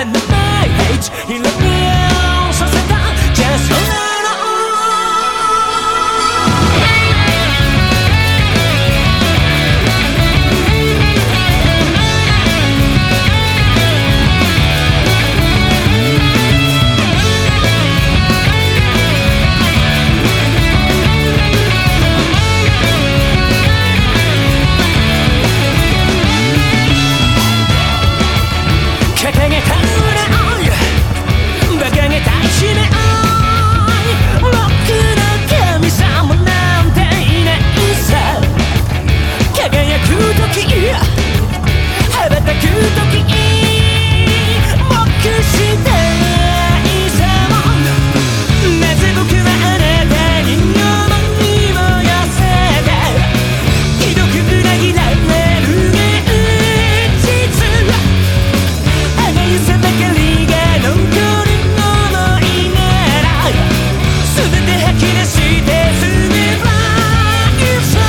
And I'm 出してすれば You saw